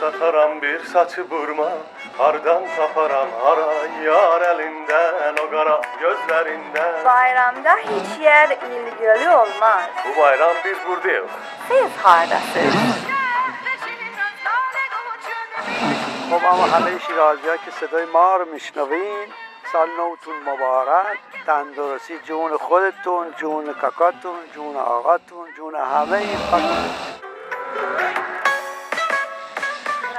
sataram bir saçı burma Hardan taparam hara yar elinden o kara gözlerinden Bayramda hiç yer ilgili olmaz. Bu bayram biz buradayız Siz hardasınız? خب اما همه شیرازی ها که صدای ما رو میشنوین سال نوتون مبارک تندرستی جون خودتون جون ککاتون جون آقاتون جون همه این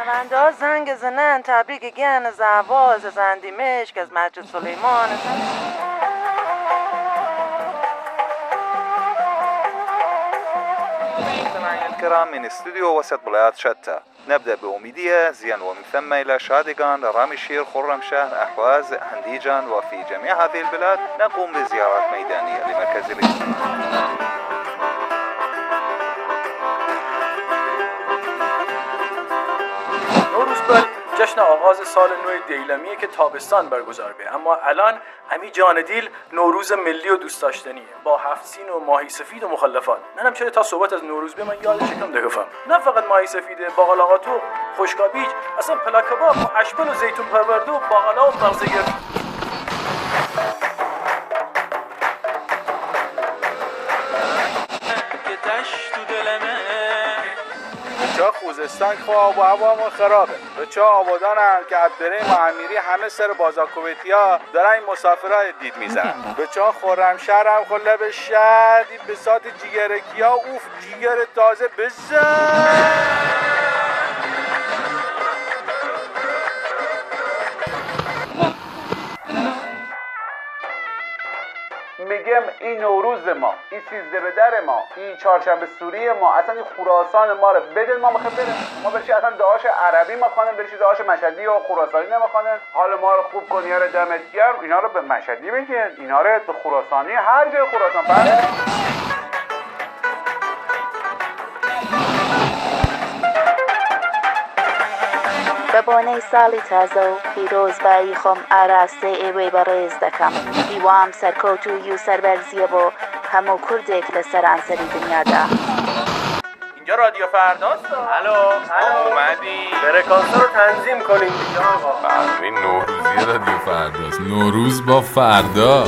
شنونده ها زنگ زنن تبریک گن زواز زندی مشک از مسجد سلیمان. مستمعينا الكرام من استوديو وسط بلاد شتى نبدأ بأميدية زين ومن ثم إلى شادقان رامشير خرمشاه أحواز هنديجان وفي جميع هذه البلاد نقوم بزيارات ميدانية لمركز الاجتماع جشن آغاز سال نو دیلمیه که تابستان برگزار به اما الان امی جان دیل نوروز ملی و دوست داشتنیه. با هفت سین و ماهی سفید و مخلفات. ننم چرا تا صحبت از نوروز به من یاد شکم دگفم نه فقط ماهی سفیده باقلاقاتو خوشکابیج اصلا پلاکباب و اشبل و زیتون پرورده و باقلا و مغز گرد. چا خوزستان آب و هوا خرابه. به چا آبادانم که عبدالرحیم و امیری همه سر بازا کویتی ها دارن این مسافرها دید میزن به چا خورمشهر هم خله به شهر به سات جیگرکی ها اوف جیگر تازه بزن. میگم این نوروز ما این سیزده به در ما این چهارشنبه سوری ما اصلا این خراسان ما رو بدل ما بخیر بریم. ما برشی اصلا دعاش عربی ما خانم برشی دعاش مشهدی و خراسانی نمی‌خوانن حال ما رو خوب کن یار دمت گرم اینا رو به مشهدی بگین. اینا رو به خراسانی هر جای خراسان. بله. به بانه سالی تازه و پیروز بایی خم آراسته ایوی بریز دکم. دیوام سرکوت و یو سربرزیه و همو کردک لسر انسری دنیا ده اینجا رادیو فرداست؟ الو اومدی. فرکانس رو تنظیم کنیم. دیگه آقا این نوروزی رادیو فرداست. نوروز با فردا.